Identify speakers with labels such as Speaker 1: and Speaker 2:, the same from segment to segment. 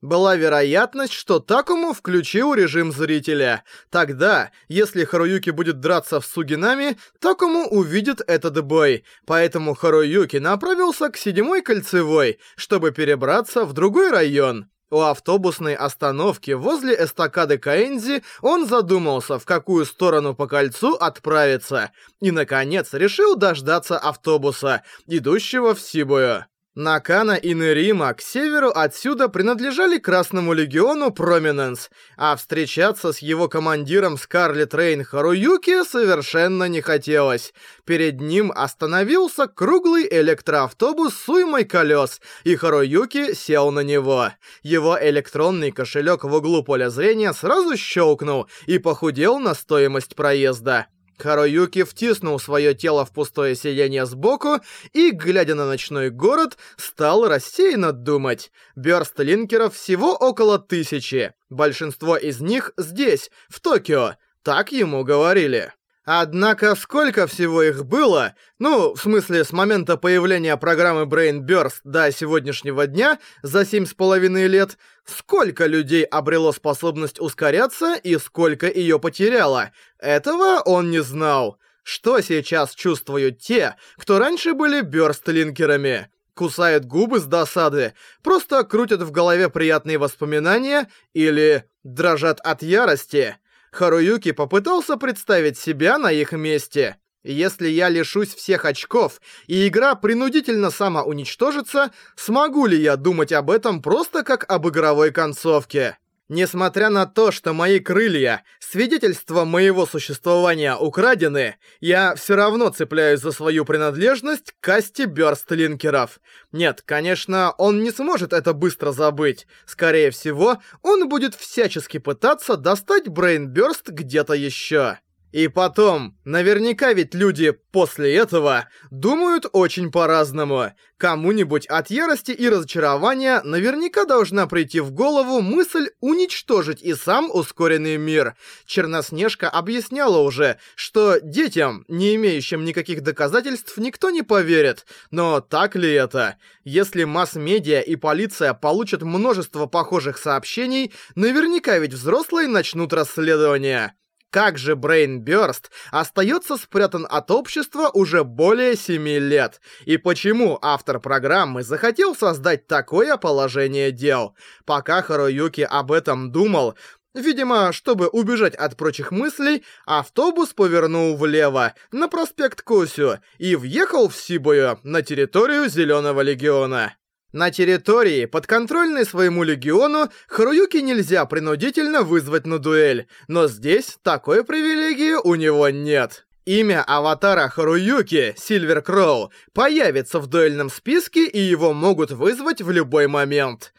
Speaker 1: Была вероятность, что Такому включил режим зрителя. Тогда, если Харуюки будет драться в Сугинами, Такому увидит этот бой. Поэтому Харуюки направился к седьмой кольцевой, чтобы перебраться в другой район. У автобусной остановки возле эстакады Каэнзи он задумался, в какую сторону по кольцу отправиться, и, наконец, решил дождаться автобуса, идущего в Сибую. Накана и Нерима к северу отсюда принадлежали Красному Легиону Проминенс, а встречаться с его командиром Скарлет Рейн Харуюки совершенно не хотелось. Перед ним остановился круглый электроавтобус с уймой колес, и Харуюки сел на него. Его электронный кошелек в углу поля зрения сразу щелкнул и похудел на стоимость проезда. Кароюки втиснул свое тело в пустое сиденье сбоку и, глядя на ночной город, стал рассеянно думать. Бёрст линкеров всего около тысячи. Большинство из них здесь, в Токио. Так ему говорили. Однако сколько всего их было, ну, в смысле, с момента появления программы Brain Burst до сегодняшнего дня, за 7,5 лет, сколько людей обрело способность ускоряться и сколько ее потеряло, этого он не знал. Что сейчас чувствуют те, кто раньше были бёрстлинкерами? Кусают губы с досады, просто крутят в голове приятные воспоминания или дрожат от ярости – Харуюки попытался представить себя на их месте. Если я лишусь всех очков, и игра принудительно сама уничтожится, смогу ли я думать об этом просто как об игровой концовке? Несмотря на то, что мои крылья, свидетельство моего существования украдены, я все равно цепляюсь за свою принадлежность к касте бёрстлинкеров. Нет, конечно, он не сможет это быстро забыть. Скорее всего, он будет всячески пытаться достать Брейнбёрст где-то еще. И потом, наверняка ведь люди после этого думают очень по-разному. Кому-нибудь от ярости и разочарования наверняка должна прийти в голову мысль уничтожить и сам ускоренный мир. Черноснежка объясняла уже, что детям, не имеющим никаких доказательств, никто не поверит. Но так ли это? Если масс-медиа и полиция получат множество похожих сообщений, наверняка ведь взрослые начнут расследование как же Брейн Бёрст остается спрятан от общества уже более семи лет, и почему автор программы захотел создать такое положение дел. Пока Харуюки об этом думал, Видимо, чтобы убежать от прочих мыслей, автобус повернул влево, на проспект Кусю, и въехал в Сибую, на территорию Зеленого Легиона. На территории, подконтрольной своему легиону, Харуюки нельзя принудительно вызвать на дуэль, но здесь такой привилегии у него нет. Имя аватара Харуюки, Сильвер Кроу, появится в дуэльном списке и его могут вызвать в любой момент.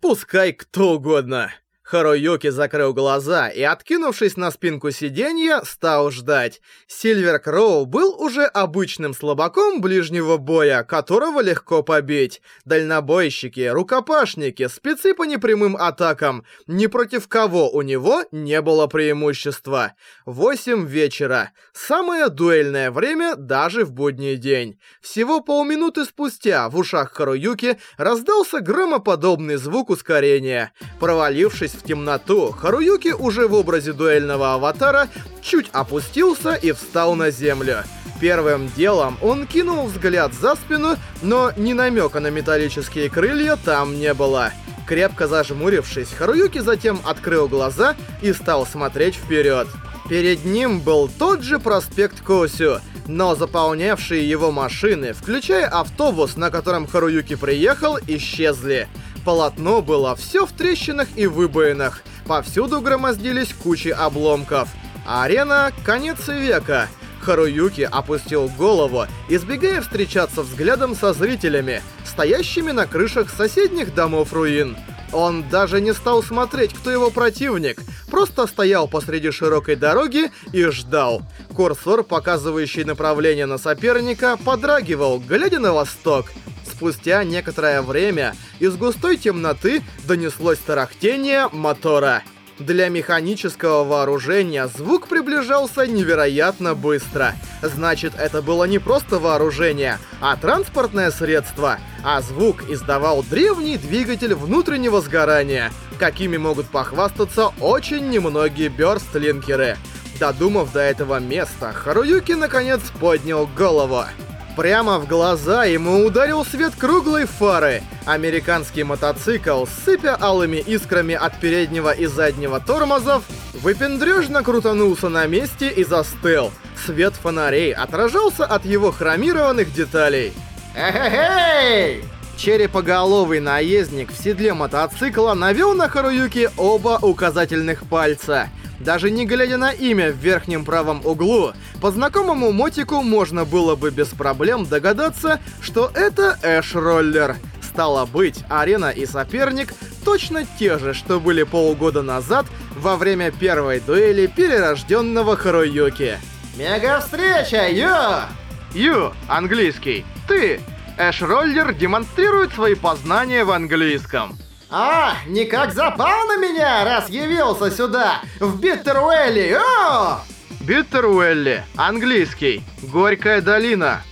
Speaker 1: Пускай кто угодно. Харуюки закрыл глаза и, откинувшись на спинку сиденья, стал ждать. Сильвер Кроу был уже обычным слабаком ближнего боя, которого легко побить. Дальнобойщики, рукопашники, спецы по непрямым атакам. Ни против кого у него не было преимущества. 8 вечера. Самое дуэльное время даже в будний день. Всего полминуты спустя в ушах Харуюки раздался громоподобный звук ускорения. Провалившись в темноту, Харуюки уже в образе дуэльного аватара чуть опустился и встал на землю. Первым делом он кинул взгляд за спину, но ни намека на металлические крылья там не было. Крепко зажмурившись, Харуюки затем открыл глаза и стал смотреть вперед. Перед ним был тот же проспект Косю, но заполнявшие его машины, включая автобус, на котором Харуюки приехал, исчезли полотно было все в трещинах и выбоинах. Повсюду громоздились кучи обломков. Арена — конец века. Харуюки опустил голову, избегая встречаться взглядом со зрителями, стоящими на крышах соседних домов руин. Он даже не стал смотреть, кто его противник, просто стоял посреди широкой дороги и ждал. Курсор, показывающий направление на соперника, подрагивал, глядя на восток — спустя некоторое время из густой темноты донеслось тарахтение мотора. Для механического вооружения звук приближался невероятно быстро. Значит, это было не просто вооружение, а транспортное средство. А звук издавал древний двигатель внутреннего сгорания, какими могут похвастаться очень немногие бёрстлинкеры. Додумав до этого места, Харуюки наконец поднял голову прямо в глаза ему ударил свет круглой фары. Американский мотоцикл, сыпя алыми искрами от переднего и заднего тормозов, выпендрежно крутанулся на месте и застыл. Свет фонарей отражался от его хромированных деталей. Эхе-хей! Черепоголовый наездник в седле мотоцикла навел на Харуюки оба указательных пальца. Даже не глядя на имя в верхнем правом углу, по знакомому мотику можно было бы без проблем догадаться, что это Эш-роллер. Стало быть, арена и соперник точно те же, что были полгода назад во время первой дуэли перерожденного Харуюки. Мега-встреча, Ю! Ю, английский, ты! Эш-роллер демонстрирует свои познания в английском. А, никак запал на меня, раз явился сюда, в Биттеруэлли, о! Биттеруэлли, английский, горькая долина.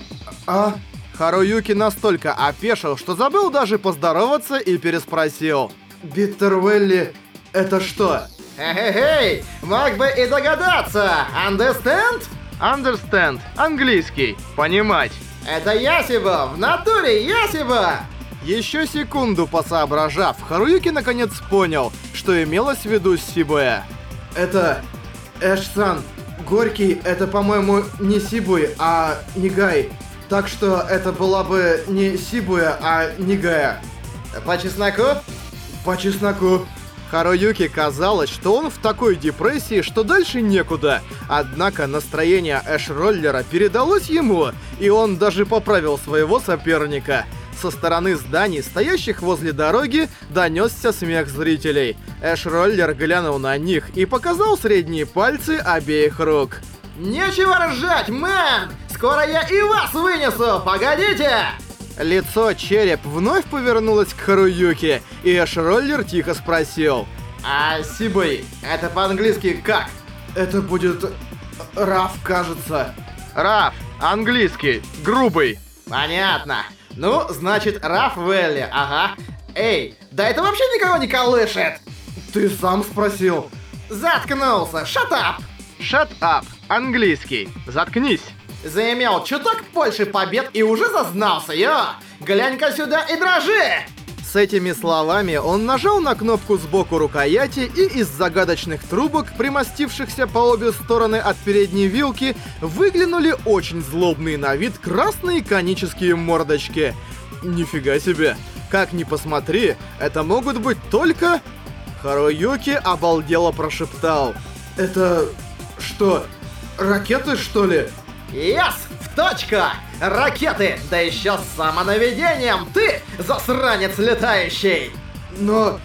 Speaker 1: А? Харуюки настолько опешил, что забыл даже поздороваться и переспросил. Биттеруэлли, это что? Эй, мог бы и догадаться, understand? Understand, английский, понимать. Это Ясиба, в натуре Ясиба! Еще секунду посоображав, Харуюки наконец понял, что имелось в виду Сибуэ. Это... Эш-сан, Горький это, по-моему, не Сибуй, а Нигай. Так что это была бы не Сибуя, а Нигая. По чесноку? По чесноку. Харуюки казалось, что он в такой депрессии, что дальше некуда. Однако настроение Эш-роллера передалось ему, и он даже поправил своего соперника – со стороны зданий, стоящих возле дороги, донесся смех зрителей. Эш-роллер глянул на них и показал средние пальцы обеих рук. «Нечего ржать, мэн! Скоро я и вас вынесу! Погодите!» Лицо череп вновь повернулось к Харуюке, и Эш-роллер тихо спросил. «А Сибой? это по-английски как?» «Это будет... Раф, кажется». «Раф, английский, грубый». «Понятно. Ну, значит, Раф Рафвелли, ага. Эй, да это вообще никого не колышет! Ты сам спросил. Заткнулся, shut up! Shut up, английский, заткнись. Заимел чуток больше побед и уже зазнался, я. Глянь-ка сюда и дрожи! С этими словами он нажал на кнопку сбоку рукояти, и из загадочных трубок, примостившихся по обе стороны от передней вилки, выглянули очень злобные на вид красные конические мордочки. Нифига себе! Как ни посмотри, это могут быть только... Харуюки обалдело прошептал. Это... что? Ракеты, что ли? Yes! Точка! Ракеты! Да еще с самонаведением! Ты засранец летающий! Но...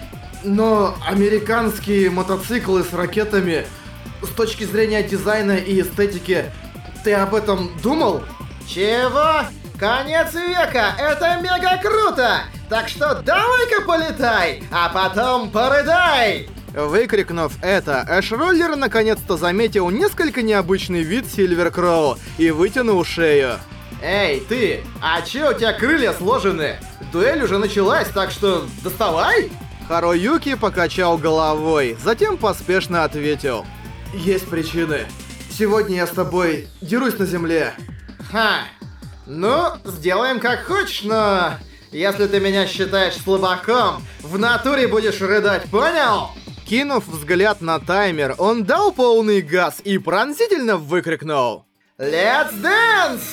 Speaker 1: но американские мотоциклы с ракетами... С точки зрения дизайна и эстетики, ты об этом думал? Чего? Конец века! Это мега круто! Так что давай-ка полетай, а потом порыдай! Выкрикнув это, Эш-роллер наконец-то заметил несколько необычный вид Сильвер Кроу и вытянул шею. Эй, ты! А че у тебя крылья сложены? Дуэль уже началась, так что доставай! Харуюки покачал головой, затем поспешно ответил. Есть причины. Сегодня я с тобой дерусь на земле. Ха! Ну, сделаем как хочешь, но... Если ты меня считаешь слабаком, в натуре будешь рыдать, понял? Кинув взгляд на таймер, он дал полный газ и пронзительно выкрикнул «Let's dance!»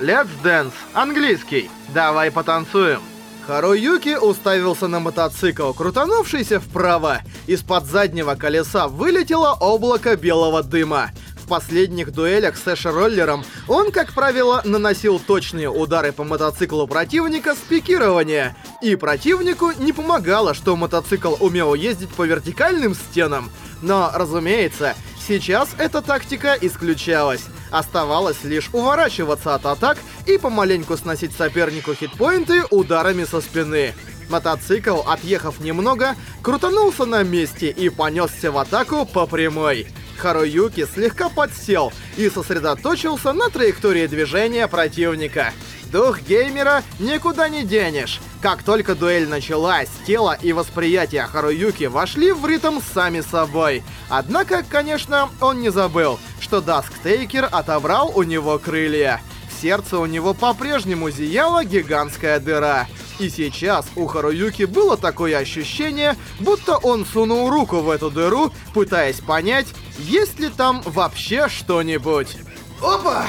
Speaker 1: «Let's dance» — английский. «Давай потанцуем». Харуюки уставился на мотоцикл, крутанувшийся вправо. Из-под заднего колеса вылетело облако белого дыма последних дуэлях с Эшероллером он, как правило, наносил точные удары по мотоциклу противника с пикирования. И противнику не помогало, что мотоцикл умел ездить по вертикальным стенам. Но, разумеется, сейчас эта тактика исключалась. Оставалось лишь уворачиваться от атак и помаленьку сносить сопернику хитпоинты ударами со спины. Мотоцикл, отъехав немного, крутанулся на месте и понесся в атаку по прямой. Харуюки слегка подсел и сосредоточился на траектории движения противника. Дух геймера никуда не денешь. Как только дуэль началась, тело и восприятие Харуюки вошли в ритм сами собой. Однако, конечно, он не забыл, что Дасктейкер отобрал у него крылья. В сердце у него по-прежнему зияла гигантская дыра. И сейчас у Харуюки было такое ощущение, будто он сунул руку в эту дыру, пытаясь понять, есть ли там вообще что-нибудь? Опа!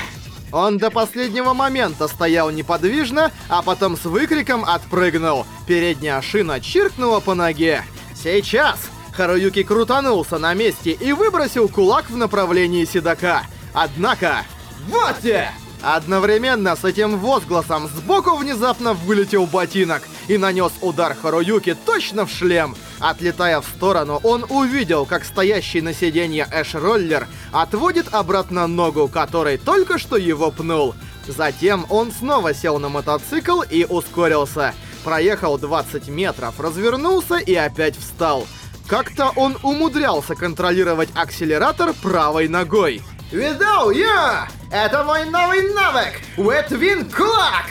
Speaker 1: Он до последнего момента стоял неподвижно, а потом с выкриком отпрыгнул. Передняя шина чиркнула по ноге. «Сейчас!» Харуюки крутанулся на месте и выбросил кулак в направлении седока. Однако... Вот я! Одновременно с этим возгласом сбоку внезапно вылетел ботинок и нанес удар Харуюки точно в шлем. Отлетая в сторону, он увидел, как стоящий на сиденье Эш-роллер отводит обратно ногу, которой только что его пнул. Затем он снова сел на мотоцикл и ускорился. Проехал 20 метров, развернулся и опять встал. Как-то он умудрялся контролировать акселератор правой ногой. Видал я! Это мой новый навык! Wet Wing Clock!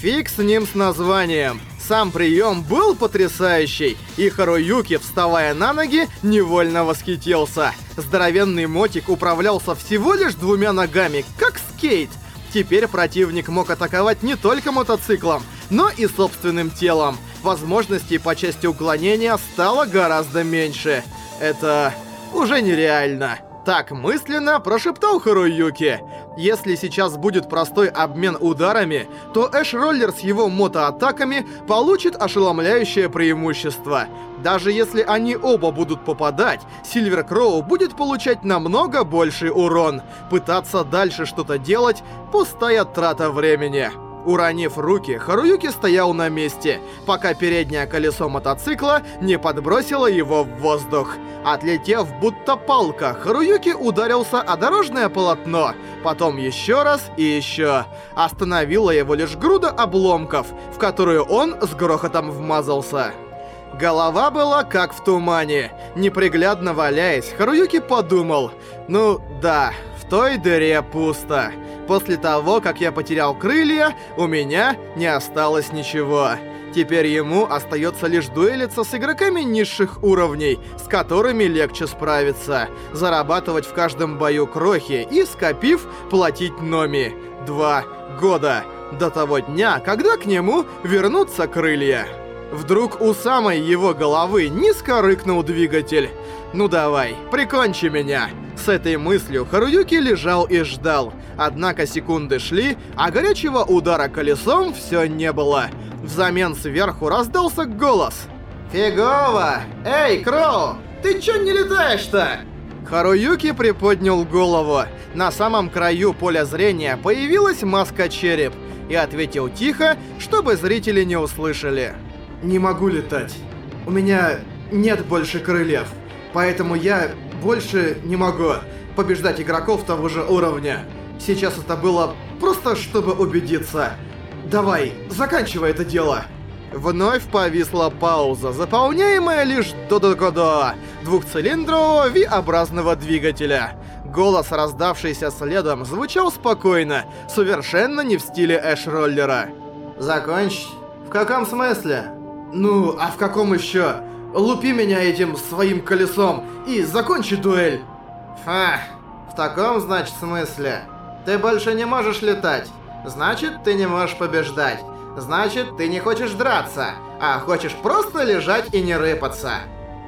Speaker 1: Фиг с ним с названием. Сам прием был потрясающий, и Харуюки, вставая на ноги, невольно восхитился. Здоровенный мотик управлялся всего лишь двумя ногами, как скейт. Теперь противник мог атаковать не только мотоциклом, но и собственным телом. Возможностей по части уклонения стало гораздо меньше. Это уже нереально так мысленно прошептал Харуюки. Если сейчас будет простой обмен ударами, то Эш-роллер с его мотоатаками получит ошеломляющее преимущество. Даже если они оба будут попадать, Сильвер Кроу будет получать намного больший урон. Пытаться дальше что-то делать — пустая трата времени. Уронив руки, Харуюки стоял на месте, пока переднее колесо мотоцикла не подбросило его в воздух. Отлетев будто палка, Харуюки ударился о дорожное полотно, потом еще раз и еще. Остановила его лишь груда обломков, в которую он с грохотом вмазался. Голова была как в тумане. Неприглядно валяясь, Харуюки подумал, «Ну да, в той дыре пусто». После того, как я потерял крылья, у меня не осталось ничего. Теперь ему остается лишь дуэлиться с игроками низших уровней, с которыми легче справиться, зарабатывать в каждом бою крохи и, скопив, платить Номи. Два года. До того дня, когда к нему вернутся крылья. Вдруг у самой его головы низко рыкнул двигатель. «Ну давай, прикончи меня!» С этой мыслью Харуюки лежал и ждал. Однако секунды шли, а горячего удара колесом все не было. Взамен сверху раздался голос. «Фигово! Эй, Кроу! Ты чё не летаешь-то?» Харуюки приподнял голову. На самом краю поля зрения появилась маска-череп и ответил тихо, чтобы зрители не услышали не могу летать. У меня нет больше крыльев, поэтому я больше не могу побеждать игроков того же уровня. Сейчас это было просто чтобы убедиться. Давай, заканчивай это дело. Вновь повисла пауза, заполняемая лишь до-до-до-до двухцилиндрового V-образного двигателя. Голос, раздавшийся следом, звучал спокойно, совершенно не в стиле Эш-роллера. «Закончить? В каком смысле?» Ну, а в каком еще? Лупи меня этим своим колесом и закончи дуэль. Ха, в таком, значит, смысле. Ты больше не можешь летать. Значит, ты не можешь побеждать. Значит, ты не хочешь драться, а хочешь просто лежать и не рыпаться.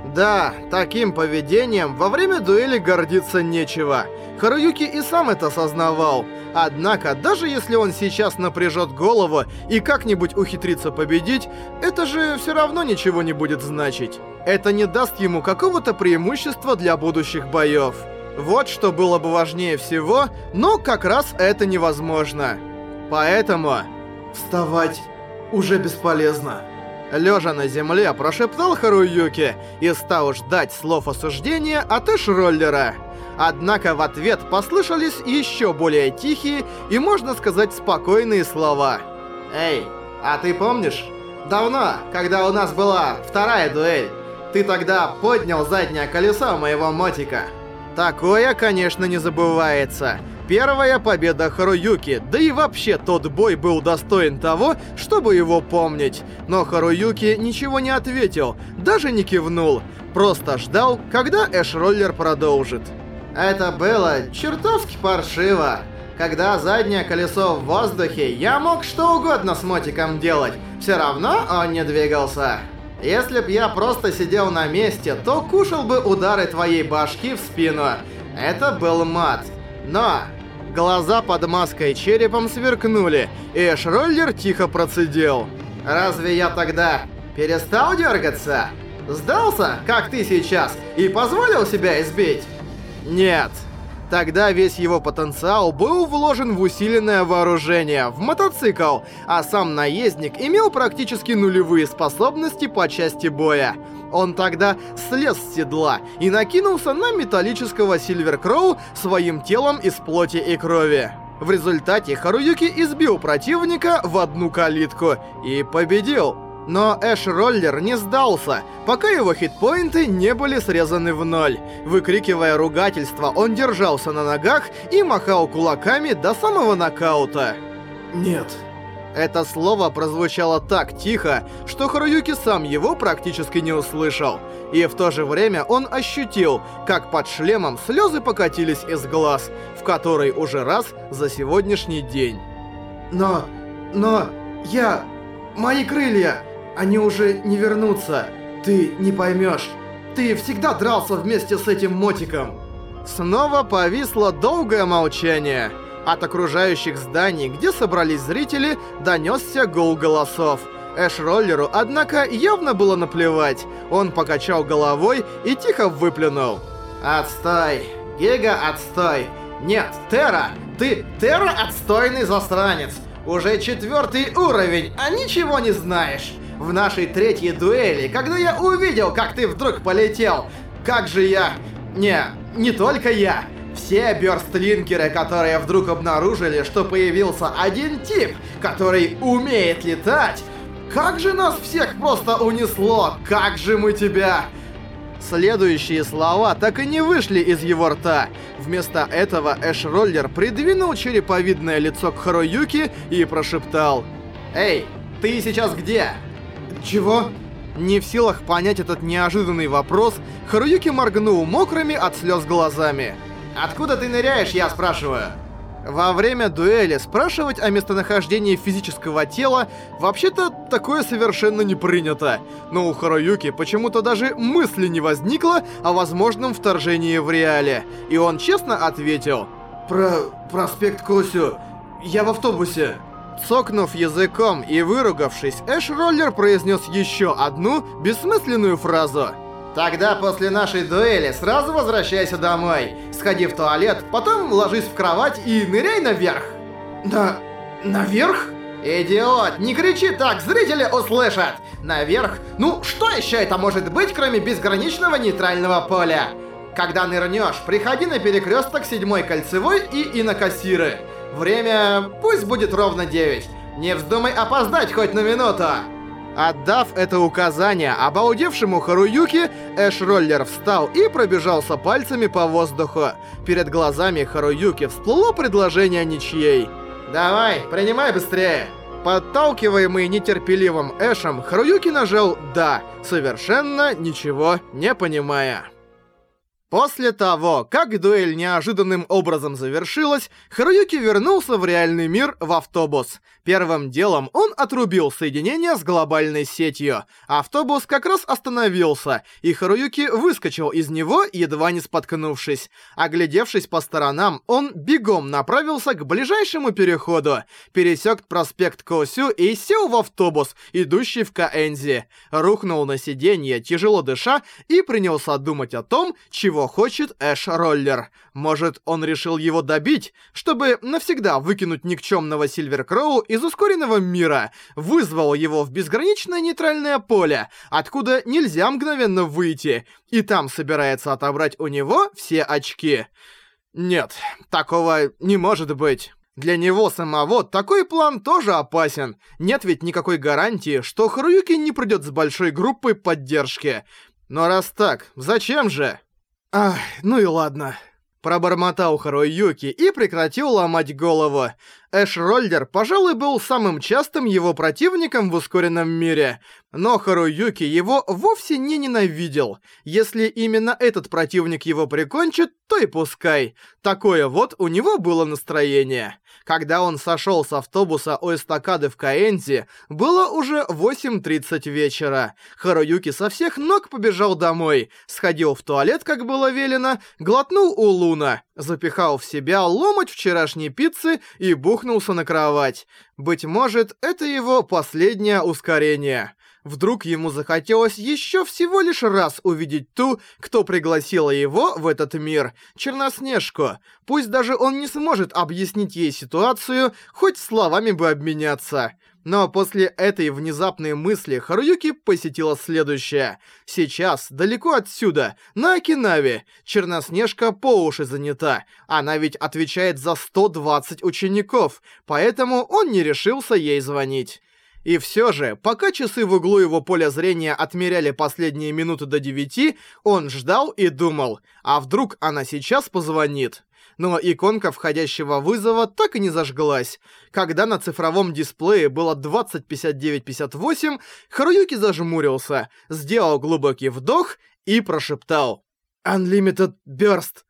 Speaker 1: Да, таким поведением во время дуэли гордиться нечего. Харуюки и сам это осознавал. Однако, даже если он сейчас напряжет голову и как-нибудь ухитрится победить, это же все равно ничего не будет значить. Это не даст ему какого-то преимущества для будущих боев. Вот что было бы важнее всего, но как раз это невозможно. Поэтому вставать уже бесполезно. Лежа на земле, прошептал Харуюки и стал ждать слов осуждения от Эшроллера. Однако в ответ послышались еще более тихие и, можно сказать, спокойные слова. «Эй, а ты помнишь? Давно, когда у нас была вторая дуэль, ты тогда поднял заднее колесо моего мотика». Такое, конечно, не забывается первая победа Харуюки, да и вообще тот бой был достоин того, чтобы его помнить. Но Харуюки ничего не ответил, даже не кивнул, просто ждал, когда Эшроллер продолжит. Это было чертовски паршиво. Когда заднее колесо в воздухе, я мог что угодно с мотиком делать, все равно он не двигался. Если б я просто сидел на месте, то кушал бы удары твоей башки в спину. Это был мат. Но Глаза под маской и черепом сверкнули, и Эш-роллер тихо процедил. «Разве я тогда перестал дергаться? Сдался, как ты сейчас, и позволил себя избить?» «Нет». Тогда весь его потенциал был вложен в усиленное вооружение, в мотоцикл, а сам наездник имел практически нулевые способности по части боя. Он тогда слез с седла и накинулся на металлического Сильвер Кроу своим телом из плоти и крови. В результате Харуюки избил противника в одну калитку и победил. Но Эш Роллер не сдался, пока его хитпоинты не были срезаны в ноль. Выкрикивая ругательство, он держался на ногах и махал кулаками до самого нокаута.
Speaker 2: «Нет,
Speaker 1: это слово прозвучало так тихо, что Харуюки сам его практически не услышал. И в то же время он ощутил, как под шлемом слезы покатились из глаз, в который уже раз за сегодняшний день.
Speaker 2: «Но... но... я... мои крылья! Они уже не вернутся! Ты не поймешь! Ты всегда дрался вместе с этим мотиком!»
Speaker 1: Снова повисло долгое молчание. От окружающих зданий, где собрались зрители, донесся гул голосов. Эш-роллеру, однако, явно было наплевать. Он покачал головой и тихо выплюнул. «Отстой! Гига, отстой! Нет, Терра! Ты Терра отстойный застранец! Уже четвертый уровень, а ничего не знаешь! В нашей третьей дуэли, когда я увидел, как ты вдруг полетел, как же я... Не, не только я!» Все бёрстлинкеры, которые вдруг обнаружили, что появился один тип, который умеет летать, как же нас всех просто унесло, как же мы тебя... Следующие слова так и не вышли из его рта. Вместо этого Эш-роллер придвинул череповидное лицо к Харуюке и прошептал. «Эй, ты сейчас где?»
Speaker 2: «Чего?»
Speaker 1: Не в силах понять этот неожиданный вопрос, Харуюки моргнул мокрыми от слез глазами. «Чего?» Откуда ты ныряешь, я спрашиваю? Во время дуэли спрашивать о местонахождении физического тела вообще-то такое совершенно не принято. Но у Харуюки почему-то даже мысли не возникло о возможном вторжении в реале. И он честно ответил.
Speaker 2: Про... проспект Косю. Я в автобусе.
Speaker 1: Цокнув языком и выругавшись, Эш-роллер произнес еще одну бессмысленную фразу. Тогда после нашей дуэли сразу возвращайся домой. Сходи в туалет, потом ложись в кровать и ныряй наверх.
Speaker 2: На... наверх?
Speaker 1: Идиот, не кричи так, зрители услышат. Наверх? Ну, что еще это может быть, кроме безграничного нейтрального поля? Когда нырнешь, приходи на перекресток седьмой кольцевой и инокассиры. Время пусть будет ровно 9. Не вздумай опоздать хоть на минуту. Отдав это указание обалдевшему Харуюке, Эш-роллер встал и пробежался пальцами по воздуху. Перед глазами Харуюки всплыло предложение ничьей. «Давай, принимай быстрее!» Подталкиваемый нетерпеливым Эшем, Харуюки нажал «Да», совершенно ничего не понимая. После того, как дуэль неожиданным образом завершилась, Харуюки вернулся в реальный мир в автобус. Первым делом он отрубил соединение с глобальной сетью. Автобус как раз остановился, и Харуюки выскочил из него, едва не споткнувшись. Оглядевшись по сторонам, он бегом направился к ближайшему переходу, пересек проспект Косю и сел в автобус, идущий в Каэнзи. Рухнул на сиденье, тяжело дыша, и принялся думать о том, чего чего хочет Эш Роллер. Может, он решил его добить, чтобы навсегда выкинуть никчемного Сильвер Кроу из ускоренного мира, вызвал его в безграничное нейтральное поле, откуда нельзя мгновенно выйти, и там собирается отобрать у него все очки. Нет, такого не может быть. Для него самого такой план тоже опасен. Нет ведь никакой гарантии, что Харуюки не придет с большой группой поддержки. Но раз так, зачем же? «Ах, ну и ладно». Пробормотал Харуюки и прекратил ломать голову, Эш Рольдер, пожалуй, был самым частым его противником в ускоренном мире, но Харуюки его вовсе не ненавидел. Если именно этот противник его прикончит, то и пускай. Такое вот у него было настроение. Когда он сошел с автобуса у эстакады в Каэнзи, было уже 8.30 вечера. Харуюки со всех ног побежал домой, сходил в туалет, как было велено, глотнул у Луна, запихал в себя ломоть вчерашней пиццы и бух плюхнулся на кровать. Быть может, это его последнее ускорение. Вдруг ему захотелось еще всего лишь раз увидеть ту, кто пригласила его в этот мир, Черноснежку. Пусть даже он не сможет объяснить ей ситуацию, хоть словами бы обменяться. Но после этой внезапной мысли Харуюки посетила следующее. Сейчас, далеко отсюда, на Окинаве, Черноснежка по уши занята. Она ведь отвечает за 120 учеников, поэтому он не решился ей звонить. И все же, пока часы в углу его поля зрения отмеряли последние минуты до девяти, он ждал и думал, а вдруг она сейчас позвонит? но иконка входящего вызова так и не зажглась. Когда на цифровом дисплее было 205958, Харуюки зажмурился, сделал глубокий вдох и прошептал «Unlimited Burst».